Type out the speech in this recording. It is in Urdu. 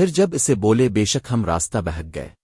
پھر جب اسے بولے بے شک ہم راستہ بہک گئے۔